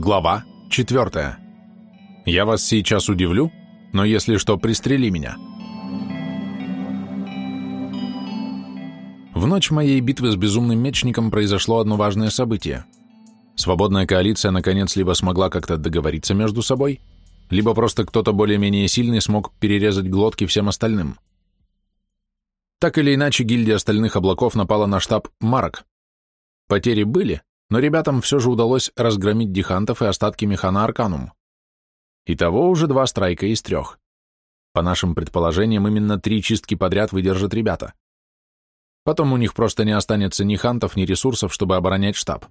Глава 4. Я вас сейчас удивлю, но если что, пристрели меня. В ночь моей битвы с безумным мечником произошло одно важное событие. Свободная коалиция наконец либо смогла как-то договориться между собой, либо просто кто-то более-менее сильный смог перерезать глотки всем остальным. Так или иначе, гильдия остальных облаков напала на штаб Марок. Потери были, но ребятам все же удалось разгромить дихантов и остатки механа Арканум. Итого уже два страйка из трех. По нашим предположениям, именно три чистки подряд выдержат ребята. Потом у них просто не останется ни хантов, ни ресурсов, чтобы оборонять штаб.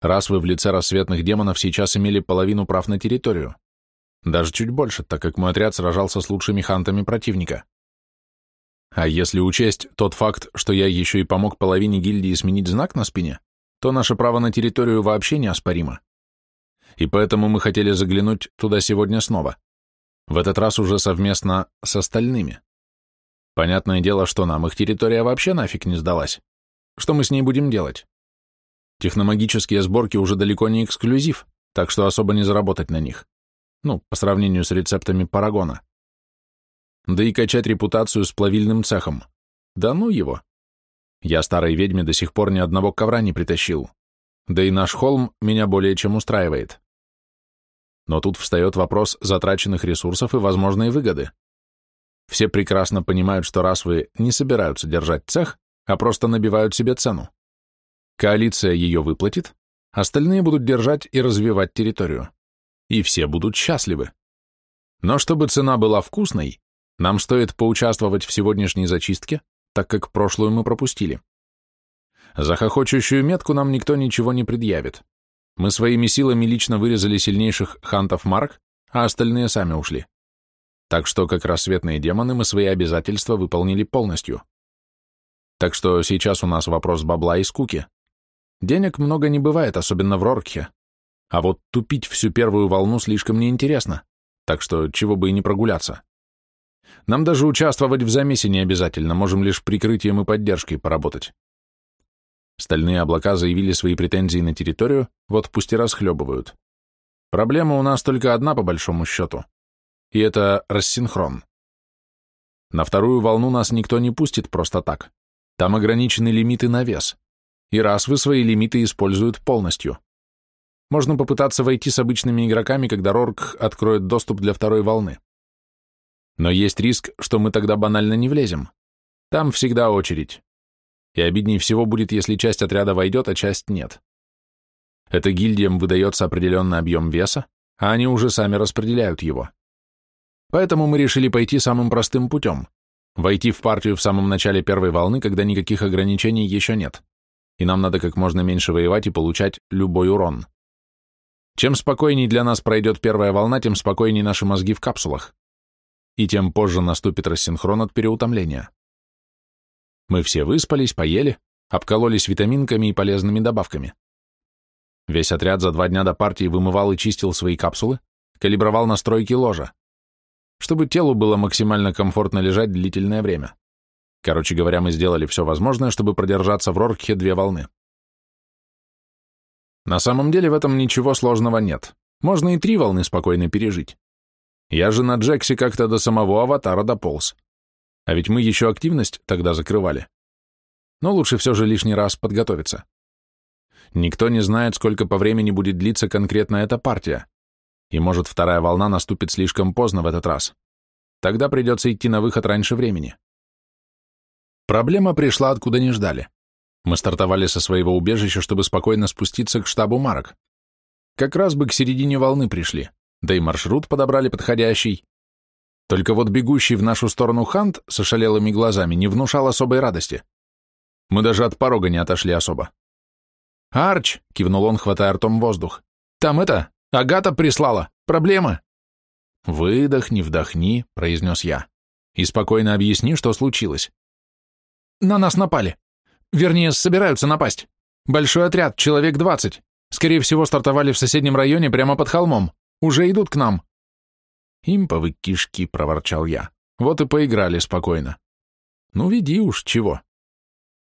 Раз вы в лице рассветных демонов сейчас имели половину прав на территорию. Даже чуть больше, так как мой отряд сражался с лучшими хантами противника. А если учесть тот факт, что я еще и помог половине гильдии сменить знак на спине, то наше право на территорию вообще неоспоримо. И поэтому мы хотели заглянуть туда сегодня снова. В этот раз уже совместно с остальными. Понятное дело, что нам их территория вообще нафиг не сдалась. Что мы с ней будем делать? Техномагические сборки уже далеко не эксклюзив, так что особо не заработать на них. Ну, по сравнению с рецептами Парагона. Да и качать репутацию с плавильным цехом. Да ну его. Я старой ведьме до сих пор ни одного ковра не притащил. Да и наш холм меня более чем устраивает. Но тут встает вопрос затраченных ресурсов и возможной выгоды. Все прекрасно понимают, что раз вы не собираются держать цех, а просто набивают себе цену. Коалиция ее выплатит, остальные будут держать и развивать территорию. И все будут счастливы. Но чтобы цена была вкусной, нам стоит поучаствовать в сегодняшней зачистке, так как прошлую мы пропустили. За хохочущую метку нам никто ничего не предъявит. Мы своими силами лично вырезали сильнейших хантов Марк, а остальные сами ушли. Так что, как рассветные демоны, мы свои обязательства выполнили полностью. Так что сейчас у нас вопрос бабла и скуки. Денег много не бывает, особенно в Роркхе. А вот тупить всю первую волну слишком неинтересно, так что чего бы и не прогуляться. Нам даже участвовать в замесе не обязательно, можем лишь прикрытием и поддержкой поработать. Стальные облака заявили свои претензии на территорию, вот пусть и расхлебывают. Проблема у нас только одна по большому счету, и это рассинхрон. На вторую волну нас никто не пустит просто так. Там ограничены лимиты на вес, и раз вы свои лимиты используют полностью. Можно попытаться войти с обычными игроками, когда Рорк откроет доступ для второй волны. Но есть риск, что мы тогда банально не влезем. Там всегда очередь. И обиднее всего будет, если часть отряда войдет, а часть нет. Это гильдиям выдается определенный объем веса, а они уже сами распределяют его. Поэтому мы решили пойти самым простым путем – войти в партию в самом начале первой волны, когда никаких ограничений еще нет, и нам надо как можно меньше воевать и получать любой урон. Чем спокойней для нас пройдет первая волна, тем спокойней наши мозги в капсулах и тем позже наступит рассинхрон от переутомления. Мы все выспались, поели, обкололись витаминками и полезными добавками. Весь отряд за два дня до партии вымывал и чистил свои капсулы, калибровал настройки ложа, чтобы телу было максимально комфортно лежать длительное время. Короче говоря, мы сделали все возможное, чтобы продержаться в Роркхе две волны. На самом деле в этом ничего сложного нет. Можно и три волны спокойно пережить. Я же на Джексе как-то до самого аватара дополз. А ведь мы еще активность тогда закрывали. Но лучше все же лишний раз подготовиться. Никто не знает, сколько по времени будет длиться конкретно эта партия. И может вторая волна наступит слишком поздно в этот раз. Тогда придется идти на выход раньше времени. Проблема пришла, откуда не ждали. Мы стартовали со своего убежища, чтобы спокойно спуститься к штабу Марок. Как раз бы к середине волны пришли да и маршрут подобрали подходящий. Только вот бегущий в нашу сторону Хант с ошалелыми глазами не внушал особой радости. Мы даже от порога не отошли особо. «Арч!» — кивнул он, хватая ртом воздух. «Там это, Агата прислала. Проблема!» «Выдохни, вдохни», — произнес я. «И спокойно объясни, что случилось». «На нас напали. Вернее, собираются напасть. Большой отряд, человек двадцать. Скорее всего, стартовали в соседнем районе прямо под холмом. Уже идут к нам. Имповы кишки, проворчал я. Вот и поиграли спокойно. Ну, веди уж, чего.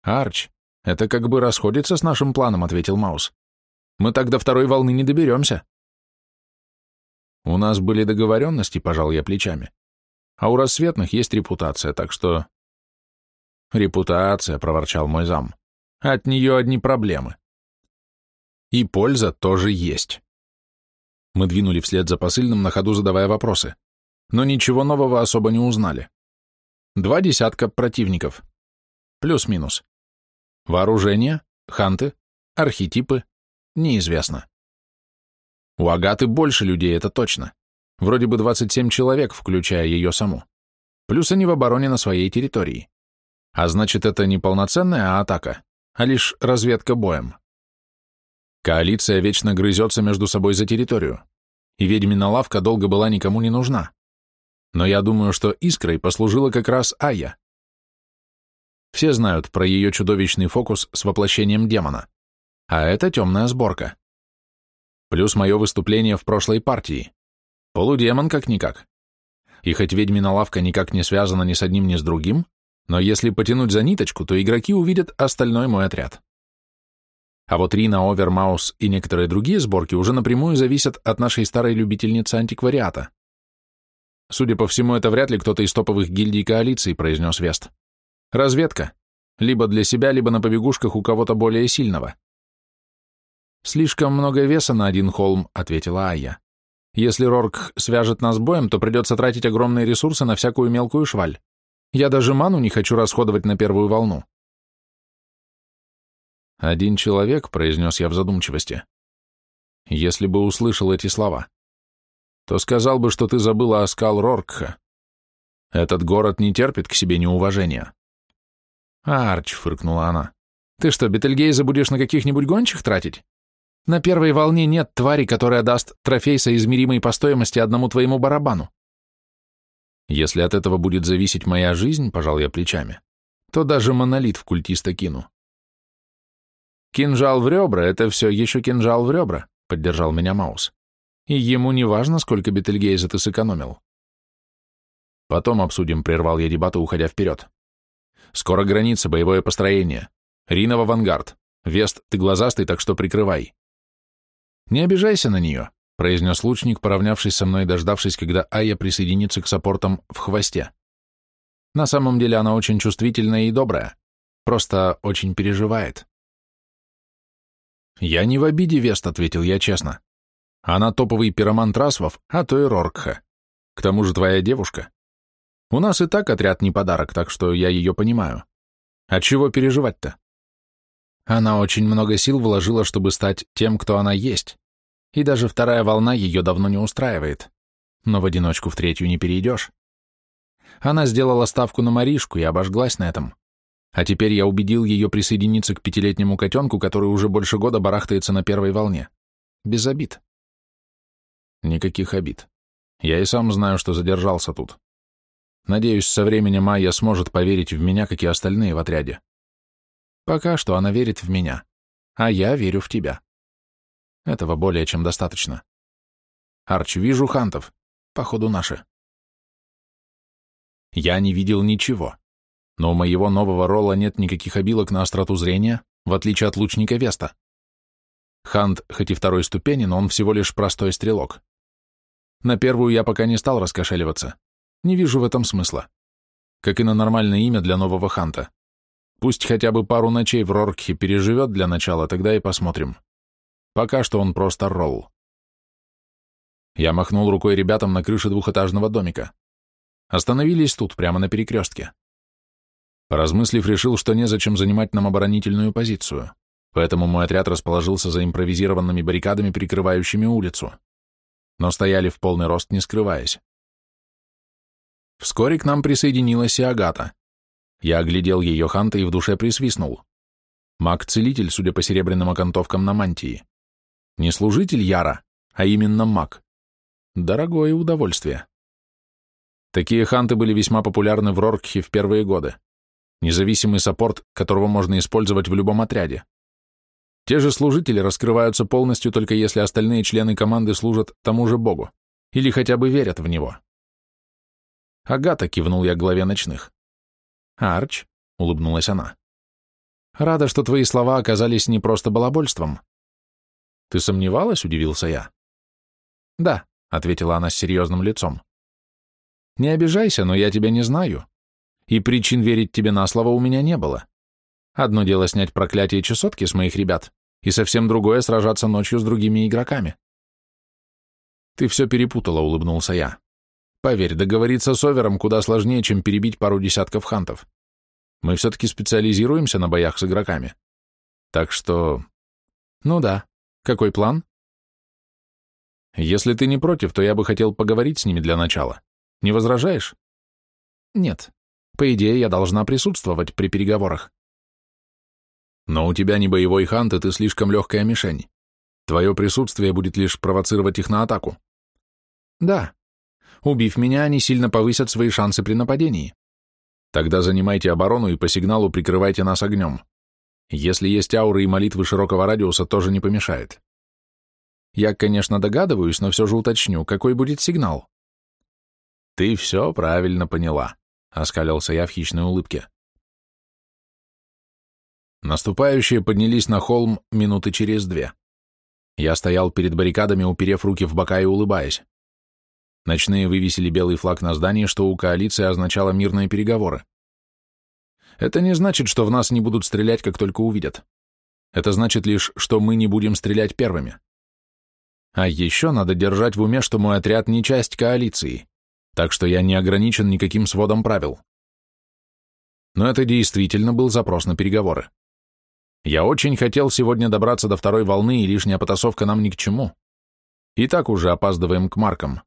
Арч, это как бы расходится с нашим планом, ответил Маус. Мы так до второй волны не доберемся. У нас были договоренности, пожал я плечами. А у рассветных есть репутация, так что... Репутация, проворчал мой зам. От нее одни проблемы. И польза тоже есть. Мы двинули вслед за посыльным, на ходу задавая вопросы. Но ничего нового особо не узнали. Два десятка противников. Плюс-минус. Вооружение, ханты, архетипы, неизвестно. У Агаты больше людей, это точно. Вроде бы 27 человек, включая ее саму. Плюс они в обороне на своей территории. А значит, это не полноценная атака, а лишь разведка боем. Коалиция вечно грызется между собой за территорию, и ведьмина лавка долго была никому не нужна. Но я думаю, что искрой послужила как раз Ая. Все знают про ее чудовищный фокус с воплощением демона, а это темная сборка. Плюс мое выступление в прошлой партии. Полудемон как-никак. И хоть ведьмина лавка никак не связана ни с одним, ни с другим, но если потянуть за ниточку, то игроки увидят остальной мой отряд. А вот Рина, Овермаус и некоторые другие сборки уже напрямую зависят от нашей старой любительницы антиквариата. Судя по всему, это вряд ли кто-то из топовых гильдий коалиции, произнес Вест. Разведка. Либо для себя, либо на побегушках у кого-то более сильного. Слишком много веса на один холм, ответила Айя. Если Рорк свяжет нас боем, то придется тратить огромные ресурсы на всякую мелкую шваль. Я даже ману не хочу расходовать на первую волну. «Один человек», — произнес я в задумчивости, — «если бы услышал эти слова, то сказал бы, что ты забыла о скал Роркха. Этот город не терпит к себе неуважения». «Арч», — фыркнула она, — «ты что, Бетельгейза будешь на каких-нибудь гончих тратить? На первой волне нет твари, которая даст трофей соизмеримый по стоимости одному твоему барабану. Если от этого будет зависеть моя жизнь, пожал я плечами, то даже монолит в культиста кину. «Кинжал в ребра — это все еще кинжал в ребра», — поддержал меня Маус. «И ему не важно, сколько Бетельгейза ты сэкономил». «Потом обсудим», — прервал я дебаты, уходя вперед. «Скоро граница, боевое построение. Рина в авангард. Вест, ты глазастый, так что прикрывай». «Не обижайся на нее», — произнес лучник, поравнявшись со мной и дождавшись, когда Ая присоединится к саппортам в хвосте. На самом деле она очень чувствительная и добрая, просто очень переживает. «Я не в обиде, Вест», — ответил я честно. «Она топовый пироман Трасвов, а то и Роркха. К тому же твоя девушка. У нас и так отряд не подарок, так что я ее понимаю. А чего переживать-то? Она очень много сил вложила, чтобы стать тем, кто она есть. И даже вторая волна ее давно не устраивает. Но в одиночку в третью не перейдешь. Она сделала ставку на Маришку и обожглась на этом. А теперь я убедил ее присоединиться к пятилетнему котенку, который уже больше года барахтается на первой волне. Без обид. Никаких обид. Я и сам знаю, что задержался тут. Надеюсь, со временем Майя сможет поверить в меня, как и остальные в отряде. Пока что она верит в меня, а я верю в тебя. Этого более чем достаточно. Арч, вижу хантов. Походу, наши. Я не видел ничего но у моего нового рола нет никаких обилок на остроту зрения, в отличие от лучника Веста. Хант хоть и второй ступени, но он всего лишь простой стрелок. На первую я пока не стал раскошеливаться. Не вижу в этом смысла. Как и на нормальное имя для нового Ханта. Пусть хотя бы пару ночей в Роркхе переживет для начала, тогда и посмотрим. Пока что он просто ролл. Я махнул рукой ребятам на крыше двухэтажного домика. Остановились тут, прямо на перекрестке. Поразмыслив, решил, что незачем занимать нам оборонительную позицию, поэтому мой отряд расположился за импровизированными баррикадами, прикрывающими улицу. Но стояли в полный рост, не скрываясь. Вскоре к нам присоединилась и Агата. Я оглядел ее ханта и в душе присвистнул. Маг-целитель, судя по серебряным окантовкам на мантии. Не служитель Яра, а именно маг. Дорогое удовольствие. Такие ханты были весьма популярны в Роркхе в первые годы независимый саппорт, которого можно использовать в любом отряде. Те же служители раскрываются полностью только если остальные члены команды служат тому же богу или хотя бы верят в него. Агата кивнул я главе ночных. Арч, улыбнулась она. Рада, что твои слова оказались не просто балабольством. Ты сомневалась?» — удивился я. «Да», — ответила она с серьезным лицом. «Не обижайся, но я тебя не знаю, и причин верить тебе на слово у меня не было. Одно дело снять проклятие чесотки с моих ребят, и совсем другое — сражаться ночью с другими игроками». «Ты все перепутала», — улыбнулся я. «Поверь, договориться с Овером куда сложнее, чем перебить пару десятков хантов. Мы все-таки специализируемся на боях с игроками. Так что... Ну да, какой план? Если ты не против, то я бы хотел поговорить с ними для начала. Не возражаешь? Нет. По идее, я должна присутствовать при переговорах. Но у тебя не боевой хант, и ты слишком легкая мишень. Твое присутствие будет лишь провоцировать их на атаку. Да. Убив меня, они сильно повысят свои шансы при нападении. Тогда занимайте оборону и по сигналу прикрывайте нас огнем. Если есть ауры и молитвы широкого радиуса, тоже не помешает. Я, конечно, догадываюсь, но все же уточню, какой будет сигнал. Ты все правильно поняла, — оскалился я в хищной улыбке. Наступающие поднялись на холм минуты через две. Я стоял перед баррикадами, уперев руки в бока и улыбаясь. Ночные вывесили белый флаг на здании, что у коалиции означало мирные переговоры. Это не значит, что в нас не будут стрелять, как только увидят. Это значит лишь, что мы не будем стрелять первыми. А еще надо держать в уме, что мой отряд не часть коалиции, так что я не ограничен никаким сводом правил. Но это действительно был запрос на переговоры. Я очень хотел сегодня добраться до второй волны, и лишняя потасовка нам ни к чему. И так уже опаздываем к маркам.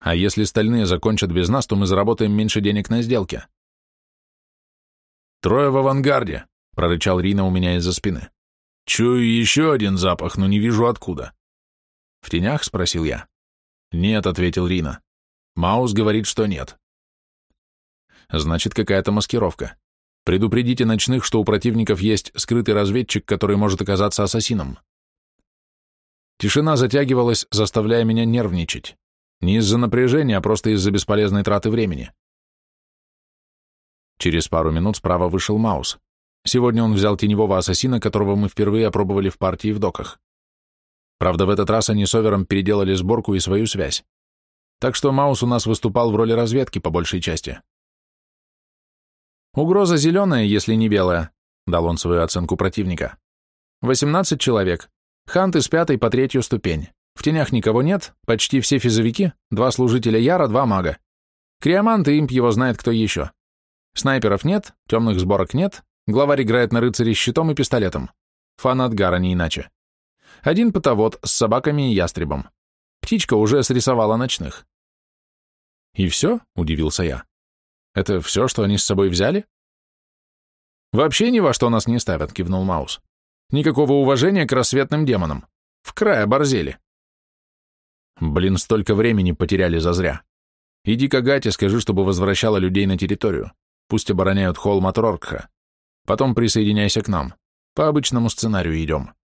А если стальные закончат без нас, то мы заработаем меньше денег на сделке. «Трое в авангарде», — прорычал Рина у меня из-за спины. «Чую еще один запах, но не вижу откуда». «В тенях?» — спросил я. «Нет», — ответил Рина. «Маус говорит, что нет». «Значит, какая-то маскировка. Предупредите ночных, что у противников есть скрытый разведчик, который может оказаться ассасином». Тишина затягивалась, заставляя меня нервничать. Не из-за напряжения, а просто из-за бесполезной траты времени. Через пару минут справа вышел Маус. Сегодня он взял теневого ассасина, которого мы впервые опробовали в партии в доках. Правда, в этот раз они с Овером переделали сборку и свою связь. Так что Маус у нас выступал в роли разведки по большей части. «Угроза зеленая, если не белая», — дал он свою оценку противника. «18 человек. Ханты с пятой по третью ступень. В тенях никого нет, почти все физовики, два служителя Яра, два мага. Криомант и имп его знает кто еще. Снайперов нет, темных сборок нет, главарь играет на рыцаре с щитом и пистолетом. Фанат Гара не иначе. Один потовод с собаками и ястребом. Птичка уже срисовала ночных. «И все?» — удивился я. «Это все, что они с собой взяли?» «Вообще ни во что нас не ставят», — кивнул Маус. «Никакого уважения к рассветным демонам. В край оборзели». «Блин, столько времени потеряли зазря. Иди к Агате, скажи, чтобы возвращала людей на территорию. Пусть обороняют холм от Роркха. Потом присоединяйся к нам. По обычному сценарию идем.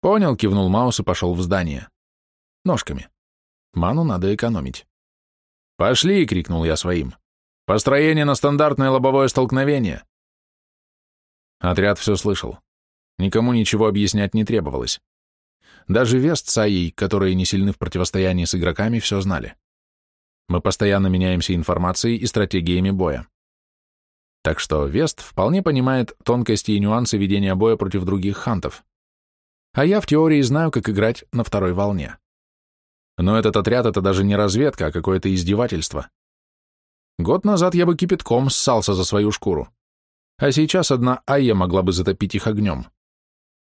Понял, кивнул Маус и пошел в здание. Ножками. Ману надо экономить. «Пошли!» — крикнул я своим. «Построение на стандартное лобовое столкновение!» Отряд все слышал. Никому ничего объяснять не требовалось. Даже Вест с Аей, которые не сильны в противостоянии с игроками, все знали. Мы постоянно меняемся информацией и стратегиями боя. Так что Вест вполне понимает тонкости и нюансы ведения боя против других хантов. А я в теории знаю, как играть на второй волне. Но этот отряд — это даже не разведка, а какое-то издевательство. Год назад я бы кипятком ссался за свою шкуру. А сейчас одна Айя могла бы затопить их огнем.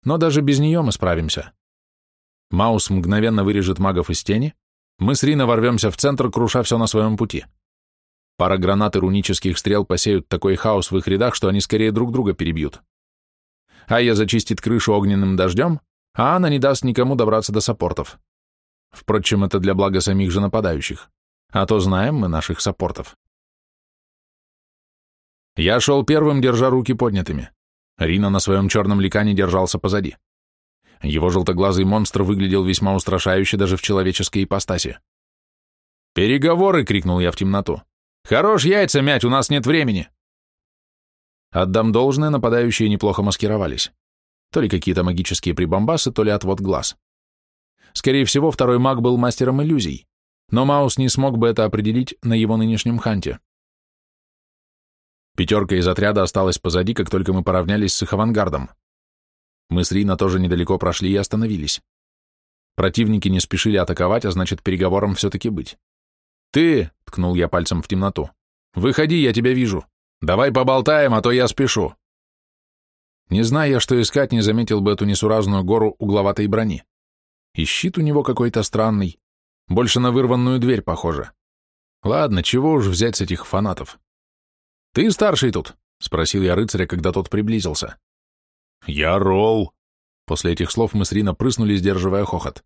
Но даже без нее мы справимся. Маус мгновенно вырежет магов из тени, мы с Рино ворвемся в центр, круша все на своем пути. Пара гранат и рунических стрел посеют такой хаос в их рядах, что они скорее друг друга перебьют. Айя зачистит крышу огненным дождем, а она не даст никому добраться до саппортов. Впрочем, это для блага самих же нападающих. А то знаем мы наших саппортов. Я шел первым, держа руки поднятыми. Рина на своем черном ликане держался позади. Его желтоглазый монстр выглядел весьма устрашающе даже в человеческой ипостаси. «Переговоры!» — крикнул я в темноту. «Хорош яйца мять, у нас нет времени!» Отдам должное, нападающие неплохо маскировались. То ли какие-то магические прибамбасы, то ли отвод глаз. Скорее всего, второй маг был мастером иллюзий, но Маус не смог бы это определить на его нынешнем ханте. Пятерка из отряда осталась позади, как только мы поравнялись с их авангардом. Мы с Рина тоже недалеко прошли и остановились. Противники не спешили атаковать, а значит, переговорам все-таки быть. «Ты!» — ткнул я пальцем в темноту. «Выходи, я тебя вижу. Давай поболтаем, а то я спешу». Не зная, что искать, не заметил бы эту несуразную гору угловатой брони. И щит у него какой-то странный, больше на вырванную дверь похоже. Ладно, чего уж взять с этих фанатов. «Ты старший тут?» — спросил я рыцаря, когда тот приблизился. «Я Ролл». После этих слов мы с Рина прыснули, сдерживая хохот.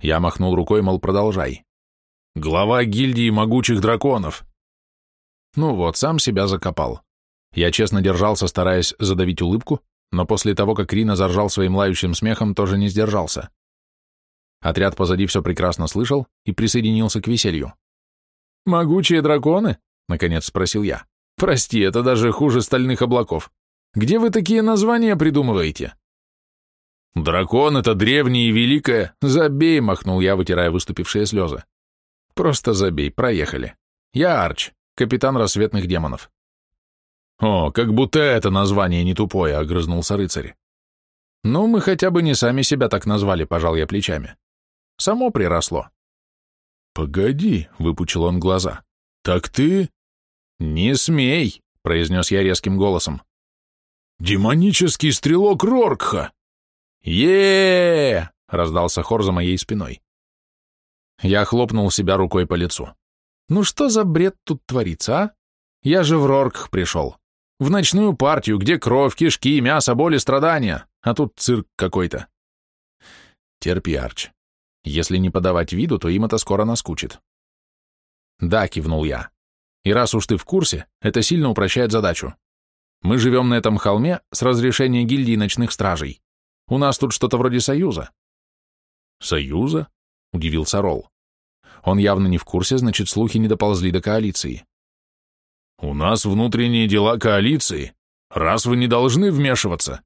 Я махнул рукой, мол, продолжай. «Глава гильдии могучих драконов». Ну вот, сам себя закопал. Я честно держался, стараясь задавить улыбку, но после того, как Рина заржал своим лающим смехом, тоже не сдержался. Отряд позади все прекрасно слышал и присоединился к веселью. «Могучие драконы?» — наконец спросил я. «Прости, это даже хуже стальных облаков. Где вы такие названия придумываете?» «Дракон — это древнее и великое. Забей!» — махнул я, вытирая выступившие слезы. «Просто забей, проехали. Я Арч, капитан рассветных демонов. «О, как будто это название не тупое», — огрызнулся рыцарь. «Ну, мы хотя бы не сами себя так назвали», — пожал я плечами. «Само приросло». «Погоди», — выпучил он глаза. «Так ты...» «Не смей», — произнес я резким голосом. «Демонический стрелок Роркха!» е раздался хор за моей спиной. Я хлопнул себя рукой по лицу. «Ну что за бред тут творится, а? Я же в Роркх пришел. В ночную партию, где кровь, кишки, мясо, боли, страдания, а тут цирк какой-то. Терпи, Арч. Если не подавать виду, то им это скоро наскучит. Да, кивнул я. И раз уж ты в курсе, это сильно упрощает задачу. Мы живем на этом холме с разрешения гильдии ночных стражей. У нас тут что-то вроде союза. Союза? Удивился Ролл. Он явно не в курсе, значит, слухи не доползли до коалиции. У нас внутренние дела коалиции. Раз вы не должны вмешиваться.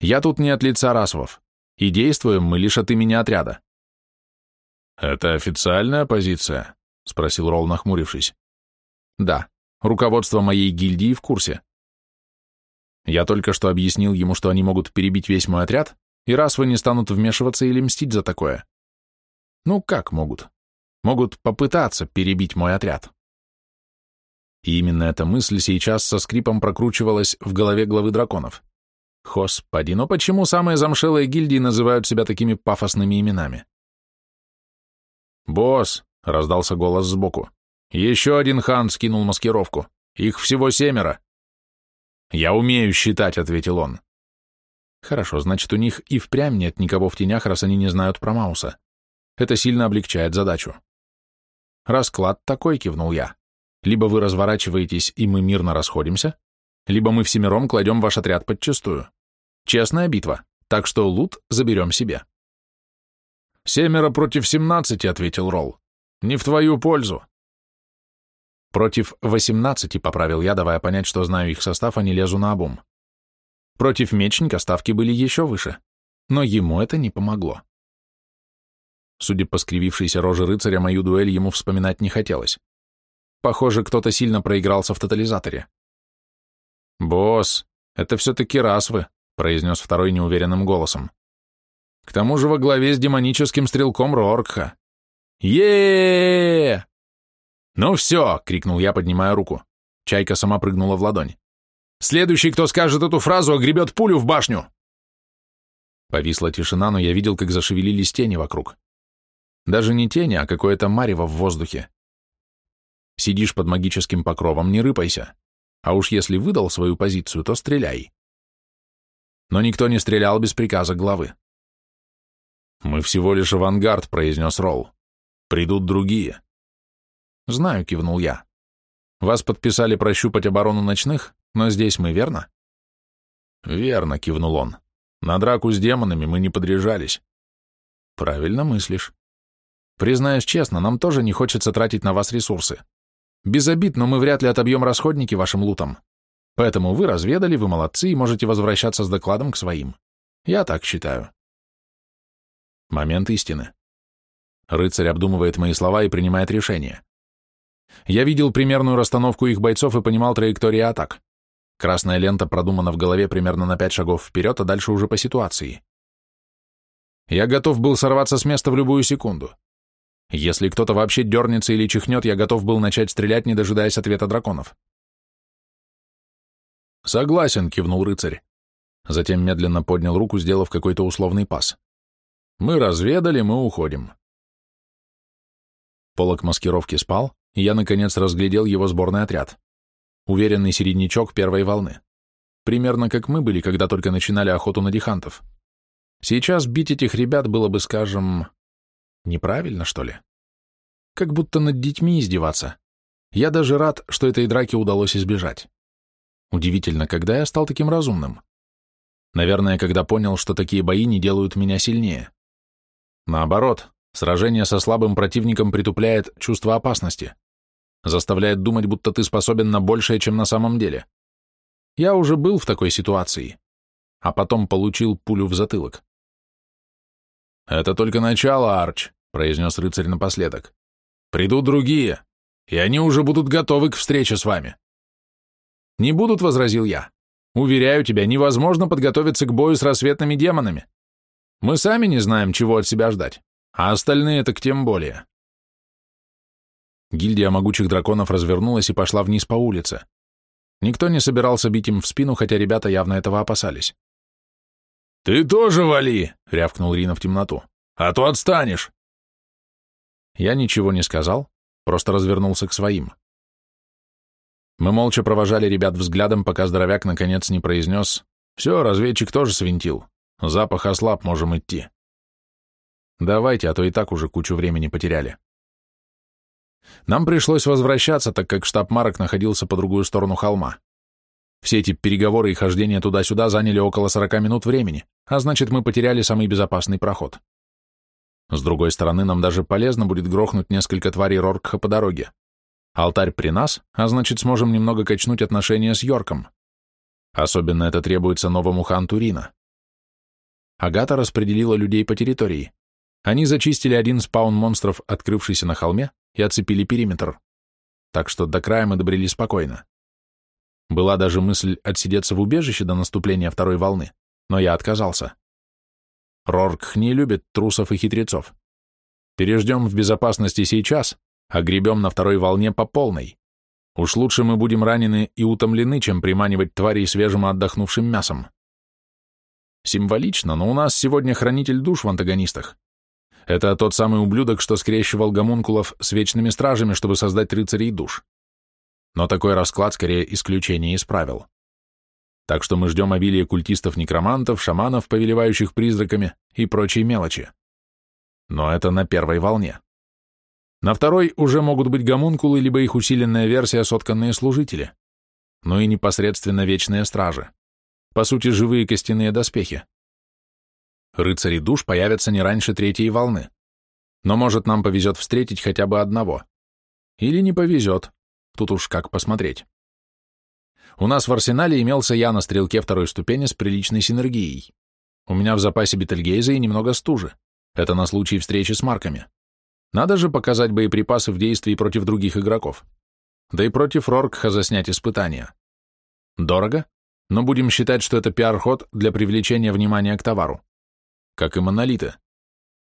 Я тут не от лица расовов, и действуем мы лишь от имени отряда. Это официальная позиция? Спросил Ролл, нахмурившись. Да, руководство моей гильдии в курсе. Я только что объяснил ему, что они могут перебить весь мой отряд, и раз вы не станут вмешиваться или мстить за такое. Ну, как могут? Могут попытаться перебить мой отряд. И именно эта мысль сейчас со скрипом прокручивалась в голове главы драконов. Господи, но почему самые замшелые гильдии называют себя такими пафосными именами? «Босс!» — раздался голос сбоку. «Еще один хан скинул маскировку. Их всего семеро». «Я умею считать», — ответил он. «Хорошо, значит, у них и впрямь нет никого в тенях, раз они не знают про Мауса. Это сильно облегчает задачу». «Расклад такой», — кивнул я. Либо вы разворачиваетесь, и мы мирно расходимся, либо мы всемиром кладем ваш отряд подчистую. Честная битва, так что лут заберем себе. «Семеро против семнадцати», — ответил Ролл. «Не в твою пользу». «Против восемнадцати», — поправил я, давая понять, что знаю их состав, а не лезу на обум. Против мечника ставки были еще выше, но ему это не помогло. Судя по скривившейся роже рыцаря, мою дуэль ему вспоминать не хотелось. Похоже, кто-то сильно проигрался в тотализаторе. «Босс, это все-таки раз вы», — произнес второй неуверенным голосом. «К тому же во главе с демоническим стрелком Роркха». е «Ну все!» — крикнул я, поднимая руку. Чайка сама прыгнула в ладонь. «Следующий, кто скажет эту фразу, огребет пулю в башню!» Повисла тишина, но я видел, как зашевелились тени вокруг. Даже не тени, а какое-то марево в воздухе. Сидишь под магическим покровом, не рыпайся. А уж если выдал свою позицию, то стреляй. Но никто не стрелял без приказа главы. «Мы всего лишь авангард», — произнес Ролл. «Придут другие». «Знаю», — кивнул я. «Вас подписали прощупать оборону ночных, но здесь мы, верно?» «Верно», — кивнул он. «На драку с демонами мы не подряжались». «Правильно мыслишь. Признаюсь честно, нам тоже не хочется тратить на вас ресурсы. Без обид, но мы вряд ли отобьем расходники вашим лутом. Поэтому вы разведали, вы молодцы и можете возвращаться с докладом к своим. Я так считаю. Момент истины. Рыцарь обдумывает мои слова и принимает решение. Я видел примерную расстановку их бойцов и понимал траектории атак. Красная лента продумана в голове примерно на пять шагов вперед, а дальше уже по ситуации. Я готов был сорваться с места в любую секунду. Если кто-то вообще дернется или чихнет, я готов был начать стрелять, не дожидаясь ответа драконов. «Согласен», — кивнул рыцарь. Затем медленно поднял руку, сделав какой-то условный пас. «Мы разведали, мы уходим». Полок маскировки спал, и я, наконец, разглядел его сборный отряд. Уверенный середнячок первой волны. Примерно как мы были, когда только начинали охоту на дихантов. Сейчас бить этих ребят было бы, скажем, неправильно, что ли? Как будто над детьми издеваться. Я даже рад, что этой драки удалось избежать. Удивительно, когда я стал таким разумным. Наверное, когда понял, что такие бои не делают меня сильнее. Наоборот, сражение со слабым противником притупляет чувство опасности, заставляет думать, будто ты способен на большее, чем на самом деле. Я уже был в такой ситуации, а потом получил пулю в затылок. «Это только начало, Арч», — произнес рыцарь напоследок. «Придут другие, и они уже будут готовы к встрече с вами». «Не будут», — возразил я. «Уверяю тебя, невозможно подготовиться к бою с рассветными демонами. Мы сами не знаем, чего от себя ждать, а остальные так тем более». Гильдия могучих драконов развернулась и пошла вниз по улице. Никто не собирался бить им в спину, хотя ребята явно этого опасались. «Ты тоже вали!» — рявкнул Рина в темноту. «А то отстанешь!» Я ничего не сказал, просто развернулся к своим. Мы молча провожали ребят взглядом, пока здоровяк наконец не произнес «Все, разведчик тоже свинтил. Запах ослаб, можем идти». «Давайте, а то и так уже кучу времени потеряли». Нам пришлось возвращаться, так как штаб Марок находился по другую сторону холма. Все эти переговоры и хождения туда-сюда заняли около 40 минут времени, а значит, мы потеряли самый безопасный проход. С другой стороны, нам даже полезно будет грохнуть несколько тварей Роркха по дороге. Алтарь при нас, а значит, сможем немного качнуть отношения с Йорком. Особенно это требуется новому ханту Рина. Агата распределила людей по территории. Они зачистили один спаун монстров, открывшийся на холме, и оцепили периметр. Так что до края мы добрели спокойно. Была даже мысль отсидеться в убежище до наступления второй волны, но я отказался. Рорк не любит трусов и хитрецов. Переждем в безопасности сейчас, а гребем на второй волне по полной. Уж лучше мы будем ранены и утомлены, чем приманивать тварей свежим отдохнувшим мясом. Символично, но у нас сегодня хранитель душ в антагонистах. Это тот самый ублюдок, что скрещивал гомункулов с вечными стражами, чтобы создать рыцарей душ. Но такой расклад скорее исключение из правил. Так что мы ждем обилия культистов-некромантов, шаманов, повелевающих призраками и прочей мелочи. Но это на первой волне. На второй уже могут быть гомункулы, либо их усиленная версия сотканные служители. Ну и непосредственно вечные стражи. По сути, живые костяные доспехи. Рыцари душ появятся не раньше третьей волны. Но может нам повезет встретить хотя бы одного. Или не повезет. Тут уж как посмотреть. У нас в арсенале имелся я на стрелке второй ступени с приличной синергией. У меня в запасе Бетельгейза и немного стужи. Это на случай встречи с марками. Надо же показать боеприпасы в действии против других игроков. Да и против Роркха заснять испытания. Дорого, но будем считать, что это пиар-ход для привлечения внимания к товару. Как и монолиты.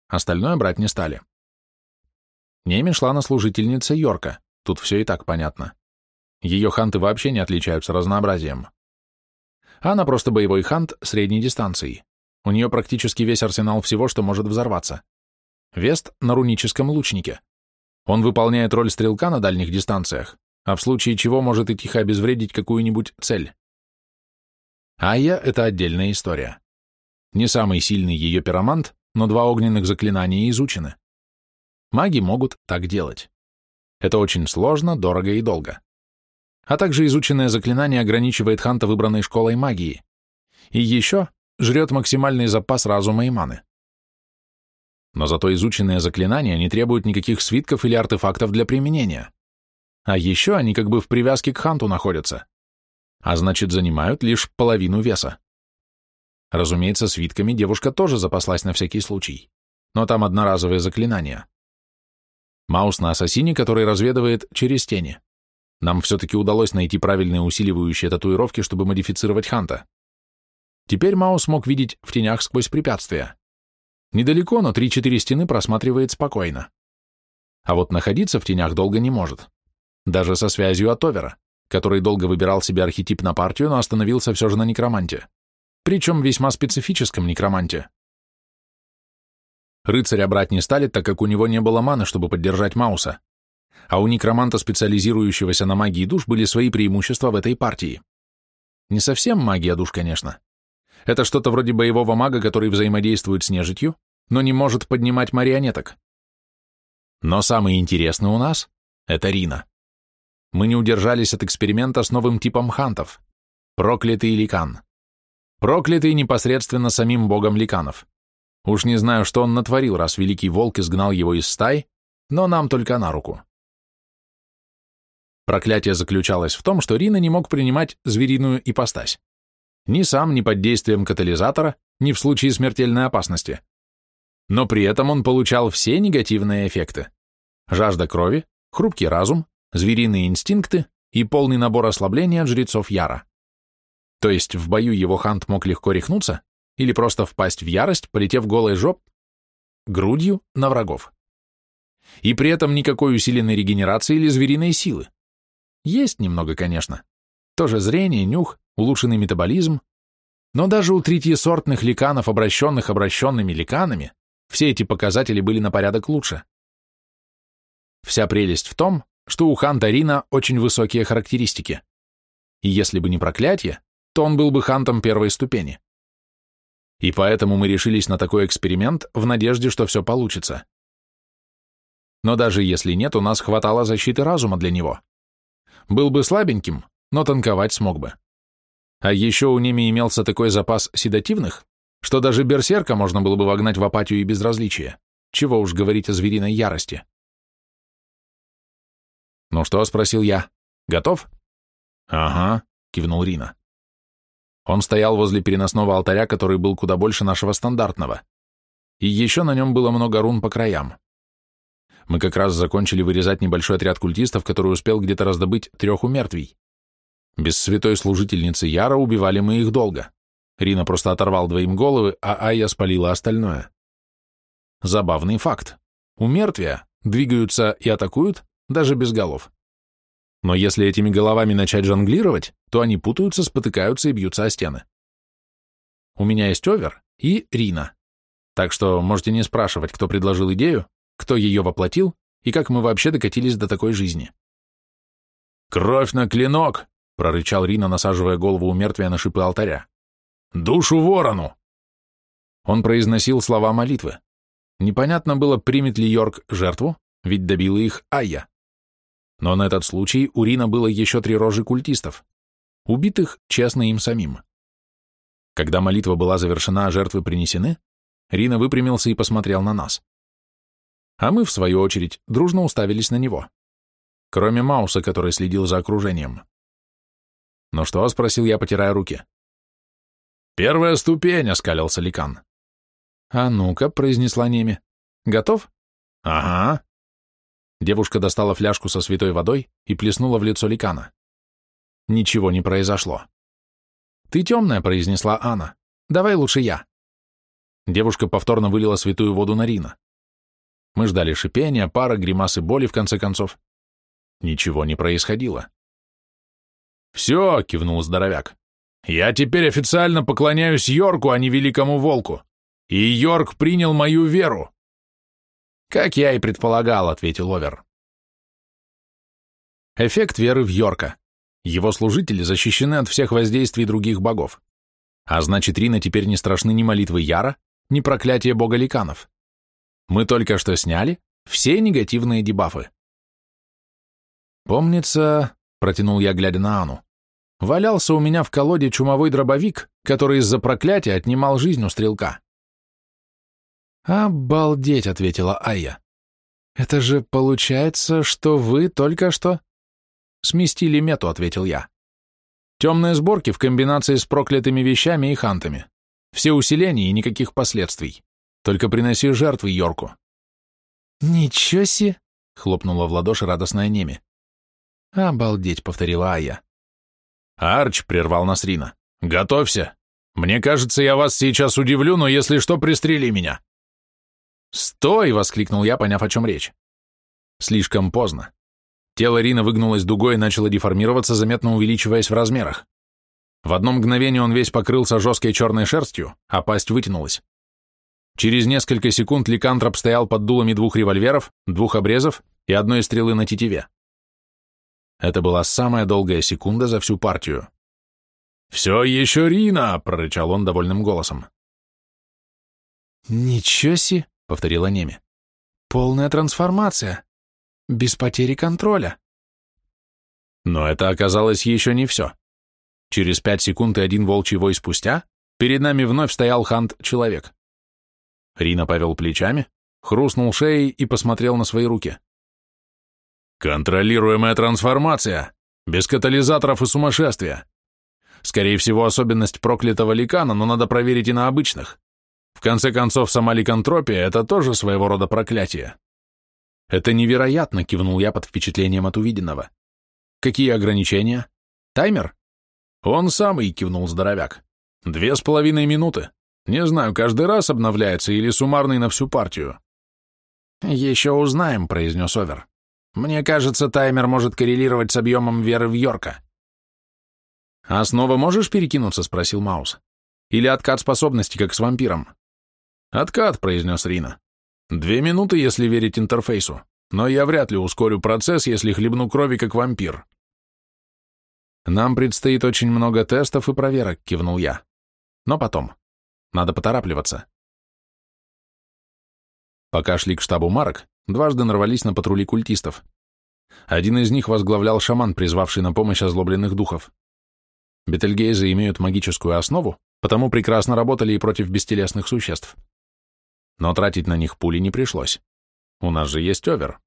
Остальное брать не стали. Нейми шла на служительница Йорка, тут все и так понятно. Ее ханты вообще не отличаются разнообразием. Она просто боевой хант средней дистанции. У нее практически весь арсенал всего, что может взорваться. Вест на руническом лучнике. Он выполняет роль стрелка на дальних дистанциях, а в случае чего может и тихо обезвредить какую-нибудь цель. Айя — это отдельная история. Не самый сильный ее пиромант, но два огненных заклинания изучены. Маги могут так делать. Это очень сложно, дорого и долго. А также изученное заклинание ограничивает Ханта выбранной школой магии. И еще жрет максимальный запас разума и маны. Но зато изученные заклинания не требуют никаких свитков или артефактов для применения. А еще они как бы в привязке к ханту находятся. а значит, занимают лишь половину веса. Разумеется, свитками девушка тоже запаслась на всякий случай, но там одноразовые заклинания. Маус на ассасине, который разведывает через тени. Нам все-таки удалось найти правильные усиливающие татуировки, чтобы модифицировать Ханта. Теперь Маус мог видеть в тенях сквозь препятствия. Недалеко, но 3-4 стены просматривает спокойно. А вот находиться в тенях долго не может. Даже со связью от Овера, который долго выбирал себе архетип на партию, но остановился все же на некроманте. Причем весьма специфическом некроманте. Рыцаря брать не стали, так как у него не было маны, чтобы поддержать Мауса. А у некроманта, специализирующегося на магии душ, были свои преимущества в этой партии. Не совсем магия душ, конечно. Это что-то вроде боевого мага, который взаимодействует с нежитью, но не может поднимать марионеток. Но самый интересный у нас — это Рина. Мы не удержались от эксперимента с новым типом хантов — проклятый ликан. Проклятый непосредственно самим богом ликанов. Уж не знаю, что он натворил, раз великий волк изгнал его из стаи, но нам только на руку. Проклятие заключалось в том, что Рина не мог принимать звериную ипостась. Ни сам, ни под действием катализатора, ни в случае смертельной опасности. Но при этом он получал все негативные эффекты. Жажда крови, хрупкий разум, звериные инстинкты и полный набор ослабления от жрецов Яра. То есть в бою его хант мог легко рехнуться, или просто впасть в ярость, полетев голой жоп, грудью на врагов. И при этом никакой усиленной регенерации или звериной силы. Есть немного, конечно. Тоже зрение, нюх, улучшенный метаболизм. Но даже у третьесортных ликанов, обращенных обращенными ликанами, все эти показатели были на порядок лучше. Вся прелесть в том, что у Ханта Рина очень высокие характеристики. И если бы не проклятие, то он был бы Хантом первой ступени. И поэтому мы решились на такой эксперимент в надежде, что все получится. Но даже если нет, у нас хватало защиты разума для него. Был бы слабеньким, но танковать смог бы. А еще у Неми имелся такой запас седативных, что даже берсерка можно было бы вогнать в апатию и безразличие. Чего уж говорить о звериной ярости. «Ну что?» — спросил я. «Готов?» «Ага», — кивнул Рина. Он стоял возле переносного алтаря, который был куда больше нашего стандартного. И еще на нем было много рун по краям. Мы как раз закончили вырезать небольшой отряд культистов, который успел где-то раздобыть трех умертвий. Без святой служительницы Яра убивали мы их долго. Рина просто оторвал двоим головы, а Айя спалила остальное. Забавный факт. Умертвия двигаются и атакуют даже без голов. Но если этими головами начать жонглировать, то они путаются, спотыкаются и бьются о стены. У меня есть овер и Рина. Так что можете не спрашивать, кто предложил идею, кто ее воплотил и как мы вообще докатились до такой жизни. «Кровь на клинок!» — прорычал Рина, насаживая голову у мертвия на шипы алтаря. «Душу ворону!» Он произносил слова молитвы. Непонятно было, примет ли Йорк жертву, ведь добила их Айя. Но на этот случай у Рина было еще три рожи культистов, убитых честно им самим. Когда молитва была завершена, а жертвы принесены, Рина выпрямился и посмотрел на нас. А мы, в свою очередь, дружно уставились на него. Кроме Мауса, который следил за окружением. «Ну что?» — спросил я, потирая руки. «Первая ступень!» — оскалился Ликан. «А ну-ка», — произнесла Неми. «Готов?» «Ага». Девушка достала фляжку со святой водой и плеснула в лицо Ликана. Ничего не произошло. «Ты темная», — произнесла Анна. «Давай лучше я». Девушка повторно вылила святую воду на Рина. Мы ждали шипения, пара, гримасы боли, в конце концов. Ничего не происходило. «Все», — кивнул здоровяк. «Я теперь официально поклоняюсь Йорку, а не Великому Волку. И Йорк принял мою веру». «Как я и предполагал», — ответил Овер. Эффект веры в Йорка. Его служители защищены от всех воздействий других богов. А значит, Рина теперь не страшны ни молитвы Яра, ни проклятие бога Ликанов. Мы только что сняли все негативные дебафы. «Помнится», — протянул я, глядя на Ану, «валялся у меня в колоде чумовой дробовик, который из-за проклятия отнимал жизнь у стрелка». «Обалдеть!» — ответила Айя. «Это же получается, что вы только что...» «Сместили мету», — ответил я. Темные сборки в комбинации с проклятыми вещами и хантами. Все усиления и никаких последствий. Только приноси жертвы Йорку. «Ничего себе!» — хлопнула в ладоши радостная Неми. «Обалдеть!» — повторила Ая. «Арч!» — прервал Насрина. «Готовься! Мне кажется, я вас сейчас удивлю, но если что, пристрели меня!» «Стой!» — воскликнул я, поняв, о чем речь. Слишком поздно. Тело Рина выгнулось дугой и начало деформироваться, заметно увеличиваясь в размерах. В одно мгновение он весь покрылся жесткой черной шерстью, а пасть вытянулась. Через несколько секунд ликантроп стоял под дулами двух револьверов, двух обрезов и одной стрелы на тетиве. Это была самая долгая секунда за всю партию. «Все еще Рина!» — прорычал он довольным голосом. «Ничего себе!» — повторила Неми. «Полная трансформация! Без потери контроля!» Но это оказалось еще не все. Через пять секунд и один волчий вой спустя перед нами вновь стоял хант-человек. Рина повел плечами, хрустнул шеей и посмотрел на свои руки. «Контролируемая трансформация! Без катализаторов и сумасшествия! Скорее всего, особенность проклятого ликана, но надо проверить и на обычных. В конце концов, сама ликантропия — это тоже своего рода проклятие». «Это невероятно!» — кивнул я под впечатлением от увиденного. «Какие ограничения? Таймер?» «Он самый!» — кивнул здоровяк. «Две с половиной минуты. Не знаю, каждый раз обновляется или суммарный на всю партию. Еще узнаем, произнес Овер. Мне кажется, таймер может коррелировать с объемом веры в Йорка. А снова можешь перекинуться? спросил Маус. Или откат способности, как с вампиром? Откат, произнес Рина. Две минуты, если верить интерфейсу. Но я вряд ли ускорю процесс, если хлебну крови, как вампир. Нам предстоит очень много тестов и проверок, кивнул я. Но потом. Надо поторапливаться. Пока шли к штабу марок, дважды нарвались на патрули культистов. Один из них возглавлял шаман, призвавший на помощь озлобленных духов. Бетельгейзы имеют магическую основу, потому прекрасно работали и против бестелесных существ. Но тратить на них пули не пришлось. У нас же есть овер.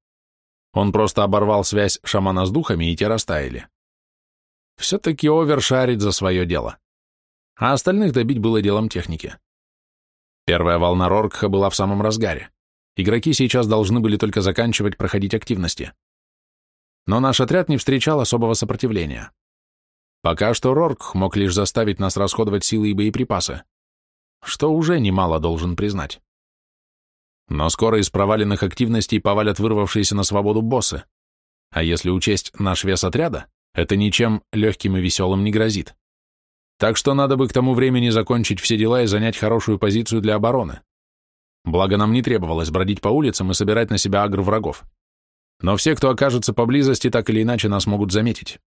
Он просто оборвал связь шамана с духами, и те растаяли. Все-таки овер шарит за свое дело а остальных добить было делом техники. Первая волна Роркха была в самом разгаре. Игроки сейчас должны были только заканчивать проходить активности. Но наш отряд не встречал особого сопротивления. Пока что Рорк мог лишь заставить нас расходовать силы и боеприпасы, что уже немало должен признать. Но скоро из проваленных активностей повалят вырвавшиеся на свободу боссы, а если учесть наш вес отряда, это ничем легким и веселым не грозит. Так что надо бы к тому времени закончить все дела и занять хорошую позицию для обороны. Благо нам не требовалось бродить по улицам и собирать на себя агр врагов. Но все, кто окажется поблизости, так или иначе нас могут заметить.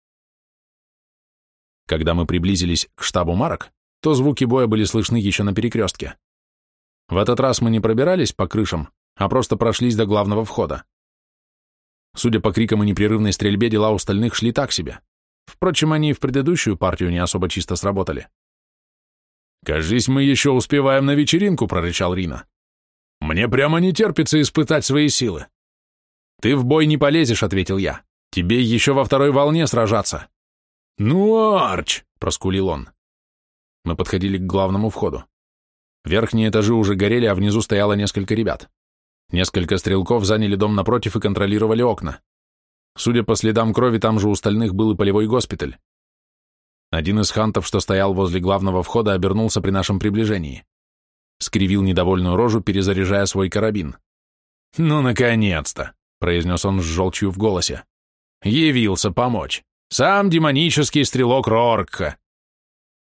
Когда мы приблизились к штабу марок, то звуки боя были слышны еще на перекрестке. В этот раз мы не пробирались по крышам, а просто прошлись до главного входа. Судя по крикам и непрерывной стрельбе, дела у остальных шли так себе. Впрочем, они и в предыдущую партию не особо чисто сработали. «Кажись, мы еще успеваем на вечеринку», — прорычал Рина. «Мне прямо не терпится испытать свои силы». «Ты в бой не полезешь», — ответил я. «Тебе еще во второй волне сражаться». «Ну, Арч!» — проскулил он. Мы подходили к главному входу. Верхние этажи уже горели, а внизу стояло несколько ребят. Несколько стрелков заняли дом напротив и контролировали окна. Судя по следам крови, там же у остальных был и полевой госпиталь. Один из хантов, что стоял возле главного входа, обернулся при нашем приближении. Скривил недовольную рожу, перезаряжая свой карабин. «Ну, наконец-то!» — произнес он с желчью в голосе. «Явился помочь. Сам демонический стрелок Роркха!»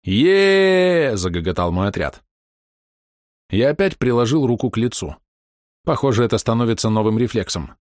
е загоготал мой отряд. Я опять приложил руку к лицу. Похоже, это становится новым рефлексом.